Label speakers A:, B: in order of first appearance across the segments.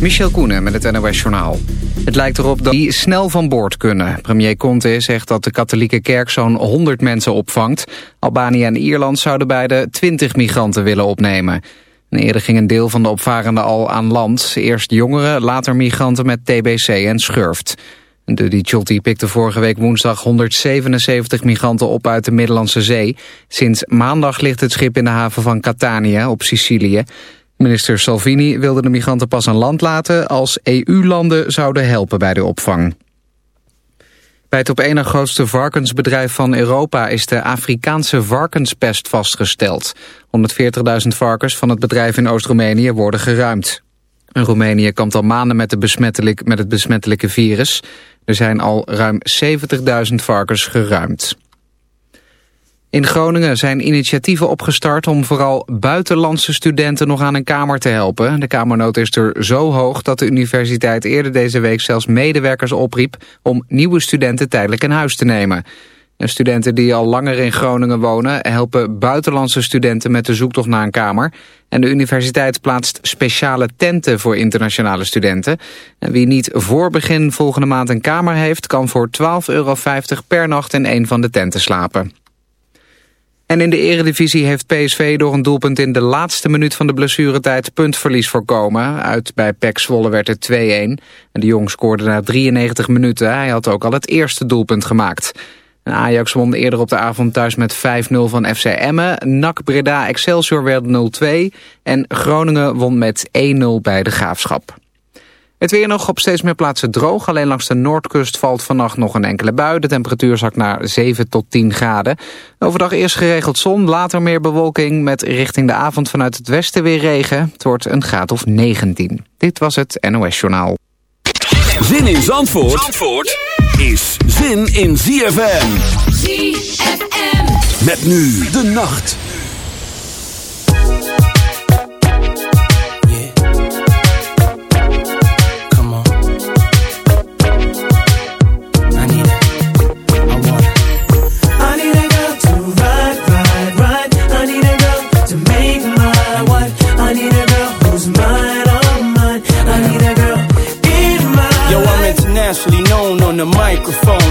A: Michel Koenen met het NOS-journaal. Het lijkt erop dat die snel van boord kunnen. Premier Conte zegt dat de katholieke kerk zo'n 100 mensen opvangt. Albanië en Ierland zouden beide 20 migranten willen opnemen. En eerder ging een deel van de opvarenden al aan land. Eerst jongeren, later migranten met TBC en schurft. De Diciotti pikte vorige week woensdag 177 migranten op uit de Middellandse Zee. Sinds maandag ligt het schip in de haven van Catania op Sicilië. Minister Salvini wilde de migranten pas aan land laten als EU-landen zouden helpen bij de opvang. Bij het op één na grootste varkensbedrijf van Europa is de Afrikaanse varkenspest vastgesteld. 140.000 varkens van het bedrijf in Oost-Roemenië worden geruimd. In Roemenië kampt al maanden met, de met het besmettelijke virus. Er zijn al ruim 70.000 varkens geruimd. In Groningen zijn initiatieven opgestart om vooral buitenlandse studenten nog aan een kamer te helpen. De kamernood is er zo hoog dat de universiteit eerder deze week zelfs medewerkers opriep om nieuwe studenten tijdelijk in huis te nemen. studenten die al langer in Groningen wonen helpen buitenlandse studenten met de zoektocht naar een kamer. En de universiteit plaatst speciale tenten voor internationale studenten. En wie niet voor begin volgende maand een kamer heeft kan voor 12,50 euro per nacht in een van de tenten slapen. En in de eredivisie heeft PSV door een doelpunt in de laatste minuut van de blessuretijd puntverlies voorkomen. Uit bij PEC Zwolle werd het 2-1. En de Jong scoorde na 93 minuten. Hij had ook al het eerste doelpunt gemaakt. Ajax won eerder op de avond thuis met 5-0 van FC Emmen. NAC Breda Excelsior werd 0-2. En Groningen won met 1-0 bij de Graafschap. Het weer nog op steeds meer plaatsen droog. Alleen langs de noordkust valt vannacht nog een enkele bui. De temperatuur zakt naar 7 tot 10 graden. Overdag eerst geregeld zon, later meer bewolking... met richting de avond vanuit het westen weer regen. Het wordt een graad of 19. Dit was het NOS Journaal.
B: Zin in Zandvoort, Zandvoort is zin in ZFM. ZFM. Met nu de nacht.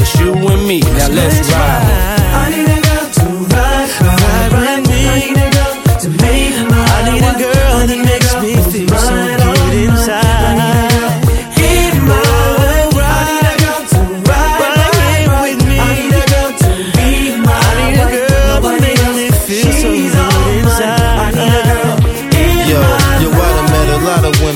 C: it's you and me. Now let's ride.
D: I need a girl to ride, ride, ride me. I need a girl to make my I need a girl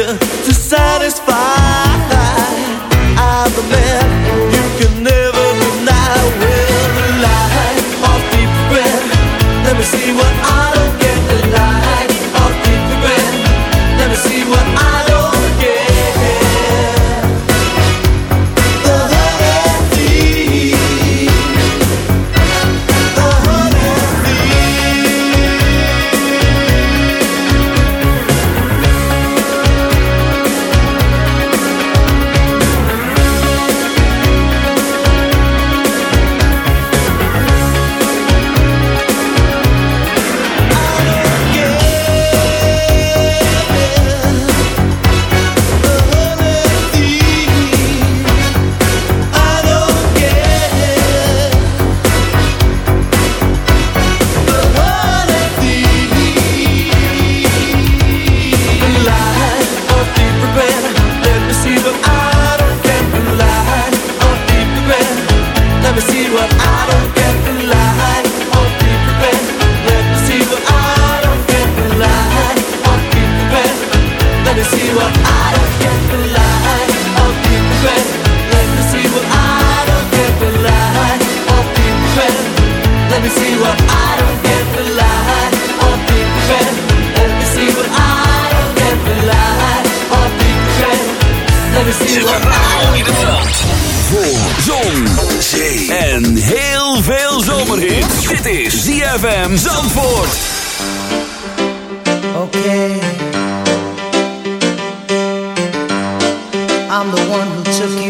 E: good. Took you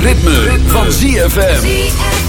F: Ritme, van ZFM.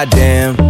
G: Goddamn,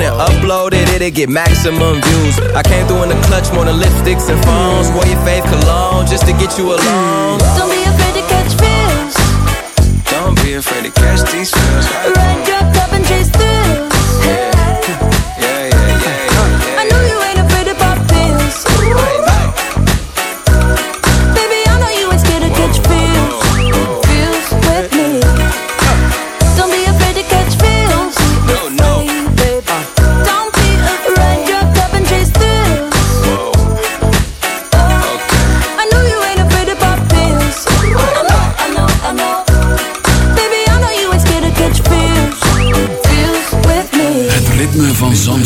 G: and upload it, it'll get maximum views. I came through in the clutch more than lipsticks and phones. Wore your faith cologne just to get you alone.
H: Don't be afraid to catch feels.
G: Don't be afraid to catch these feels.
H: Ride
B: van Zandvoort.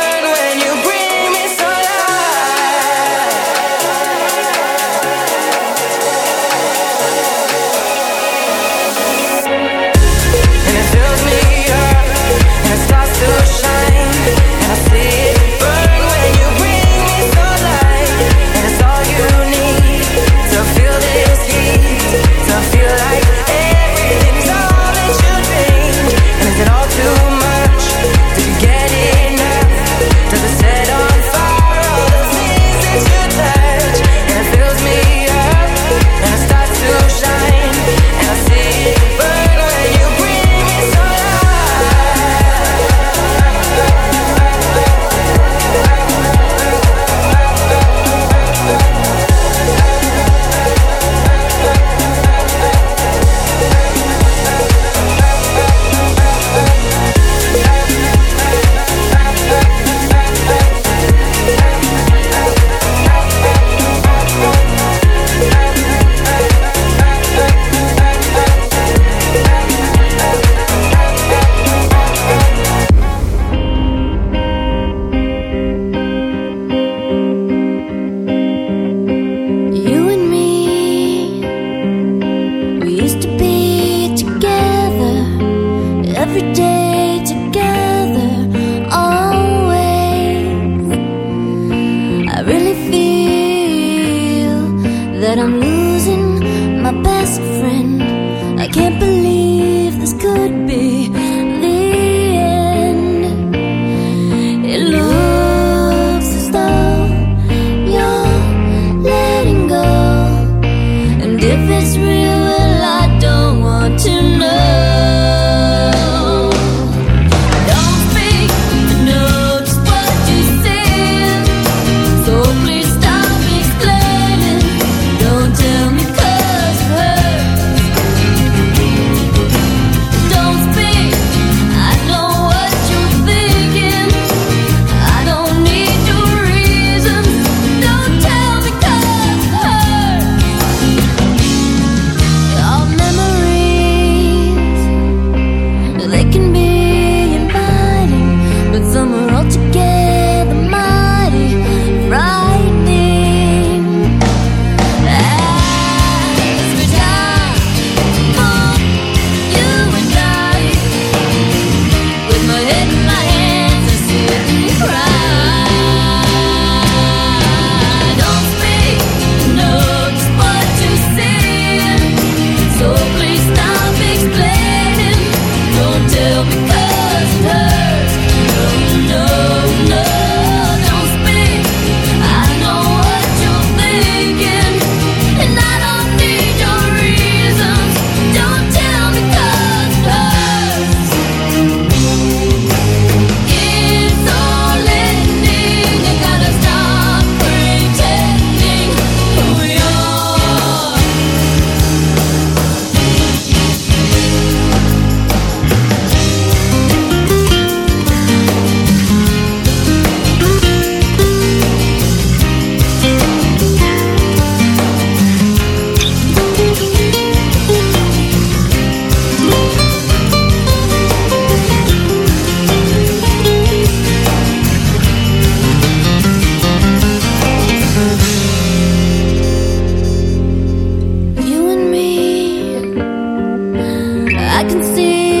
H: I can see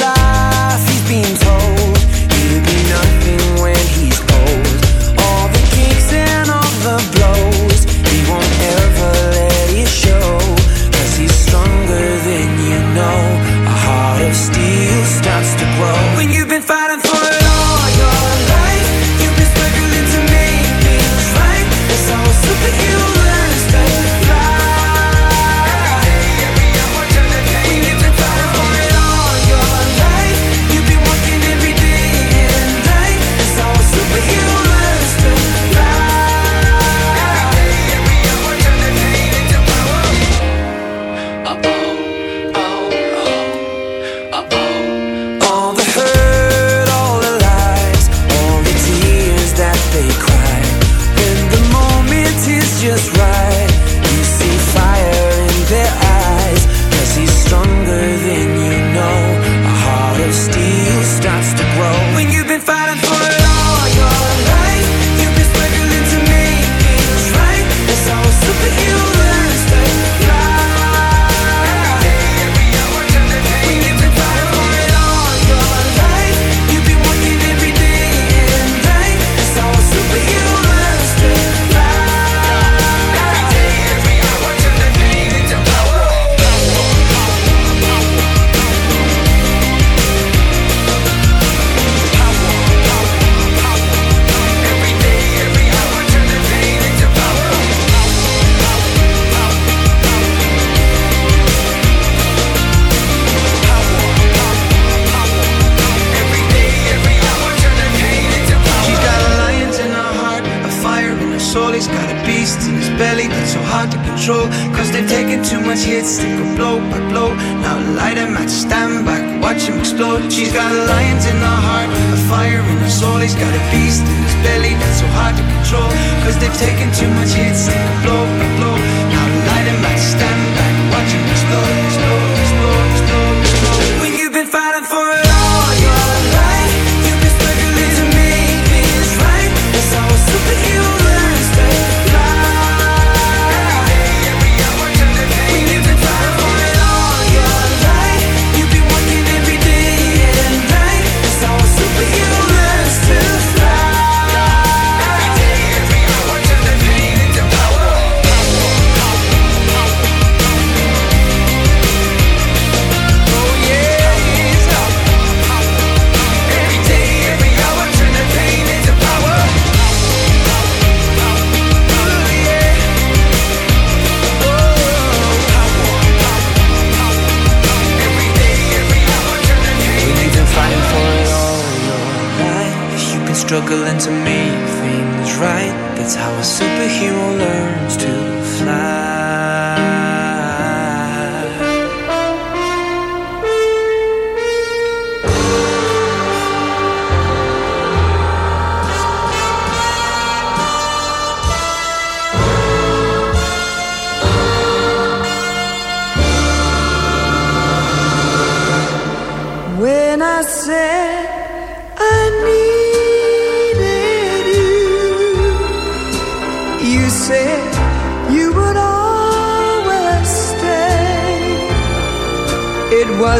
I: beast in his belly that's so hard to control. Cause they've taken too much hits and
J: blow.